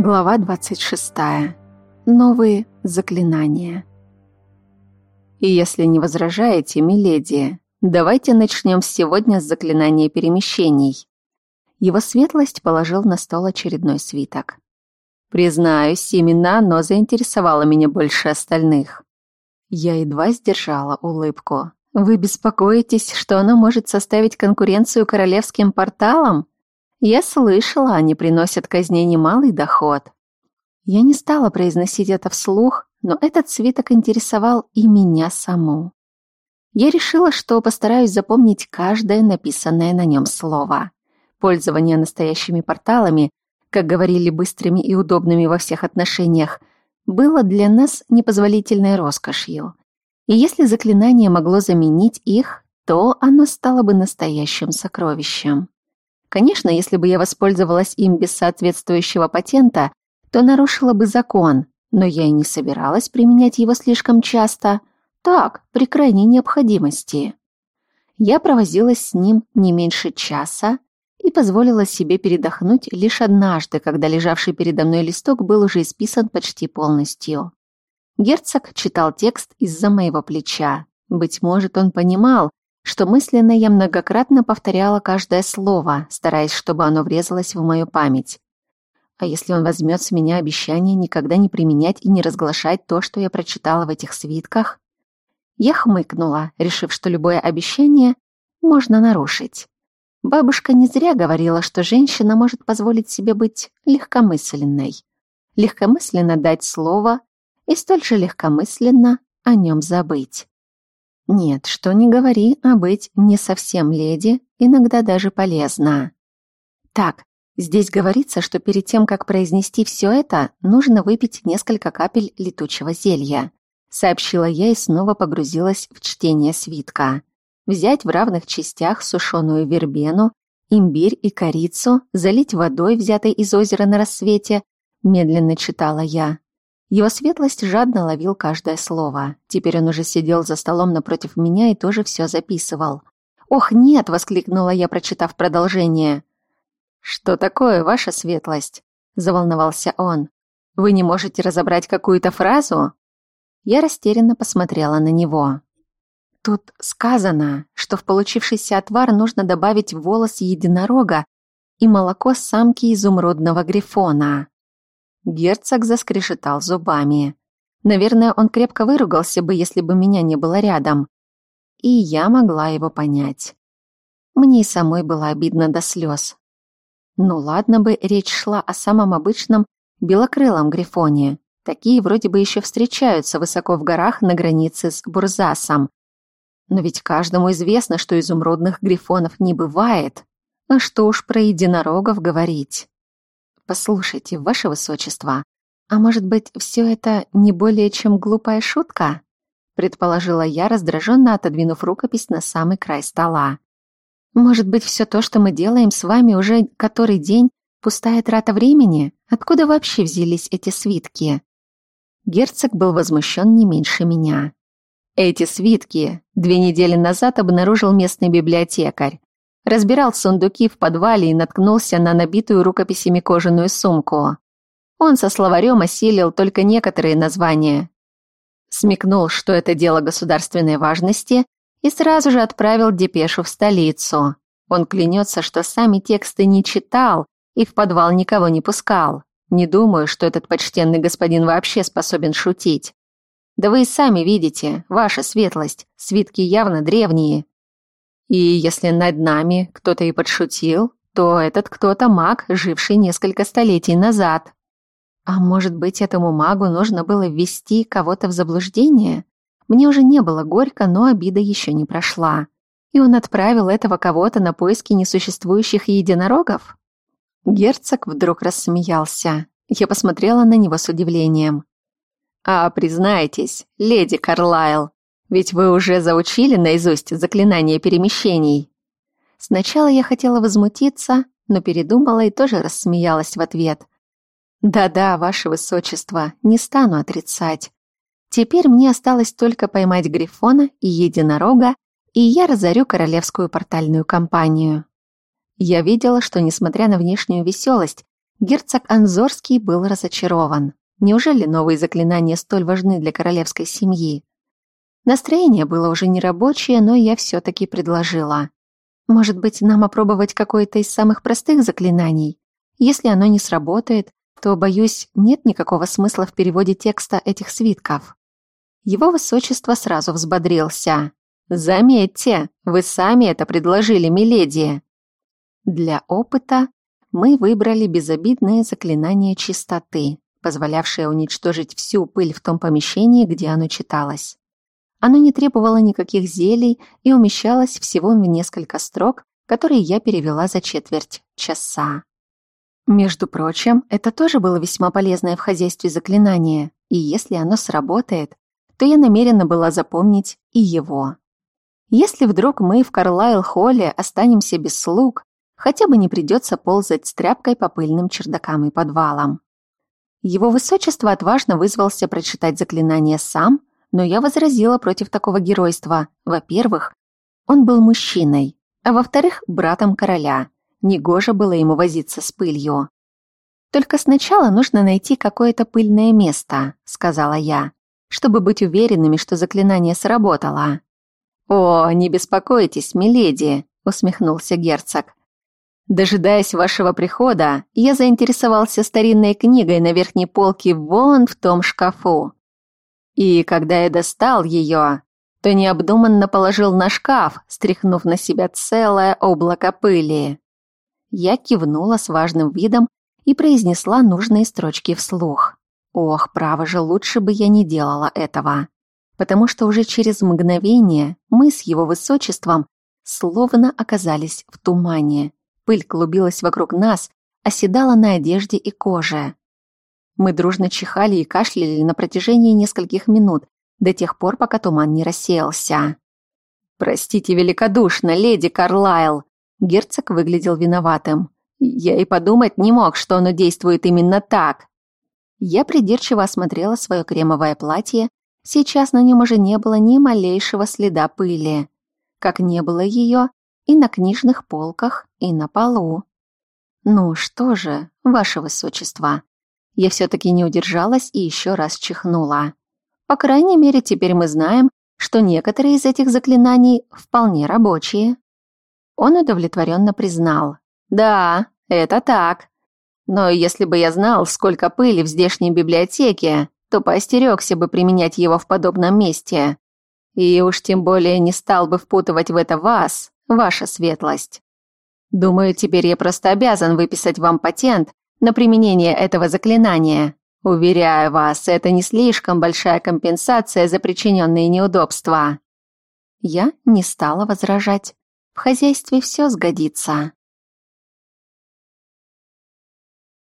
Глава 26. Новые заклинания. И если не возражаете, миледи, давайте начнем сегодня с заклинания перемещений. Его светлость положил на стол очередной свиток. Признаюсь, именно оно заинтересовало меня больше остальных. Я едва сдержала улыбку. Вы беспокоитесь, что оно может составить конкуренцию королевским порталам? Я слышала, они приносят казне немалый доход. Я не стала произносить это вслух, но этот свиток интересовал и меня саму. Я решила, что постараюсь запомнить каждое написанное на нем слово. Пользование настоящими порталами, как говорили быстрыми и удобными во всех отношениях, было для нас непозволительной роскошью. И если заклинание могло заменить их, то оно стало бы настоящим сокровищем. Конечно, если бы я воспользовалась им без соответствующего патента, то нарушила бы закон, но я и не собиралась применять его слишком часто. Так, при крайней необходимости. Я провозилась с ним не меньше часа и позволила себе передохнуть лишь однажды, когда лежавший передо мной листок был уже исписан почти полностью. Герцог читал текст из-за моего плеча. Быть может, он понимал, что мысленно я многократно повторяла каждое слово, стараясь, чтобы оно врезалось в мою память. А если он возьмет с меня обещание никогда не применять и не разглашать то, что я прочитала в этих свитках? Я хмыкнула, решив, что любое обещание можно нарушить. Бабушка не зря говорила, что женщина может позволить себе быть легкомысленной. Легкомысленно дать слово и столь же легкомысленно о нем забыть. Нет, что не говори, а быть не совсем леди иногда даже полезно. Так, здесь говорится, что перед тем, как произнести все это, нужно выпить несколько капель летучего зелья. Сообщила я и снова погрузилась в чтение свитка. Взять в равных частях сушеную вербену, имбирь и корицу, залить водой, взятой из озера на рассвете, медленно читала я. Его светлость жадно ловил каждое слово. Теперь он уже сидел за столом напротив меня и тоже все записывал. «Ох, нет!» — воскликнула я, прочитав продолжение. «Что такое, ваша светлость?» — заволновался он. «Вы не можете разобрать какую-то фразу?» Я растерянно посмотрела на него. Тут сказано, что в получившийся отвар нужно добавить волос единорога и молоко самки изумрудного грифона. Герцог заскрешетал зубами. Наверное, он крепко выругался бы, если бы меня не было рядом. И я могла его понять. Мне и самой было обидно до слез. Ну ладно бы речь шла о самом обычном белокрылом грифоне. Такие вроде бы еще встречаются высоко в горах на границе с Бурзасом. Но ведь каждому известно, что изумрудных грифонов не бывает. А что уж про единорогов говорить. «Послушайте, ваше высочество, а может быть, все это не более чем глупая шутка?» предположила я, раздраженно отодвинув рукопись на самый край стола. «Может быть, все то, что мы делаем с вами уже который день, пустая трата времени? Откуда вообще взялись эти свитки?» Герцог был возмущен не меньше меня. Эти свитки две недели назад обнаружил местный библиотекарь. Разбирал сундуки в подвале и наткнулся на набитую рукописями кожаную сумку. Он со словарем осилил только некоторые названия. Смекнул, что это дело государственной важности, и сразу же отправил депешу в столицу. Он клянется, что сами тексты не читал и в подвал никого не пускал. Не думаю, что этот почтенный господин вообще способен шутить. Да вы и сами видите, ваша светлость, свитки явно древние, и если над нами кто-то и подшутил, то этот кто-то маг, живший несколько столетий назад. А может быть, этому магу нужно было ввести кого-то в заблуждение? Мне уже не было горько, но обида еще не прошла. И он отправил этого кого-то на поиски несуществующих единорогов? Герцог вдруг рассмеялся. Я посмотрела на него с удивлением. «А, признайтесь, леди Карлайл, ведь вы уже заучили наизусть заклинание перемещений. Сначала я хотела возмутиться, но передумала и тоже рассмеялась в ответ. Да-да, ваше высочество, не стану отрицать. Теперь мне осталось только поймать Грифона и Единорога, и я разорю королевскую портальную компанию. Я видела, что, несмотря на внешнюю веселость, Герцог Анзорский был разочарован. Неужели новые заклинания столь важны для королевской семьи? Настроение было уже не рабочее, но я все-таки предложила. Может быть, нам опробовать какое-то из самых простых заклинаний? Если оно не сработает, то, боюсь, нет никакого смысла в переводе текста этих свитков. Его высочество сразу взбодрился. «Заметьте, вы сами это предложили, миледи!» Для опыта мы выбрали безобидное заклинание чистоты, позволявшее уничтожить всю пыль в том помещении, где оно читалось. Оно не требовало никаких зелий и умещалось всего в несколько строк, которые я перевела за четверть часа. Между прочим, это тоже было весьма полезное в хозяйстве заклинание, и если оно сработает, то я намерена была запомнить и его. Если вдруг мы в Карлайл-холле останемся без слуг, хотя бы не придется ползать с тряпкой по пыльным чердакам и подвалам. Его высочество отважно вызвался прочитать заклинание сам, но я возразила против такого геройства. Во-первых, он был мужчиной, а во-вторых, братом короля. Негоже было ему возиться с пылью. «Только сначала нужно найти какое-то пыльное место», — сказала я, «чтобы быть уверенными, что заклинание сработало». «О, не беспокойтесь, миледи», — усмехнулся герцог. «Дожидаясь вашего прихода, я заинтересовался старинной книгой на верхней полке вон в том шкафу. И когда я достал ее, то необдуманно положил на шкаф, стряхнув на себя целое облако пыли. Я кивнула с важным видом и произнесла нужные строчки вслух. Ох, право же, лучше бы я не делала этого потому что уже через мгновение мы с его высочеством словно оказались в тумане. Пыль клубилась вокруг нас, оседала на одежде и коже. Мы дружно чихали и кашляли на протяжении нескольких минут, до тех пор, пока туман не рассеялся. «Простите великодушно, леди Карлайл!» Герцог выглядел виноватым. «Я и подумать не мог, что оно действует именно так!» Я придирчиво осмотрела свое кремовое платье Сейчас на нем уже не было ни малейшего следа пыли, как не было ее и на книжных полках, и на полу. Ну что же, ваше высочество, я все-таки не удержалась и еще раз чихнула. По крайней мере, теперь мы знаем, что некоторые из этих заклинаний вполне рабочие. Он удовлетворенно признал. Да, это так. Но если бы я знал, сколько пыли в здешней библиотеке, то поостерегся бы применять его в подобном месте. И уж тем более не стал бы впутывать в это вас, ваша светлость. Думаю, теперь я просто обязан выписать вам патент на применение этого заклинания. Уверяю вас, это не слишком большая компенсация за причиненные неудобства. Я не стала возражать. В хозяйстве все сгодится.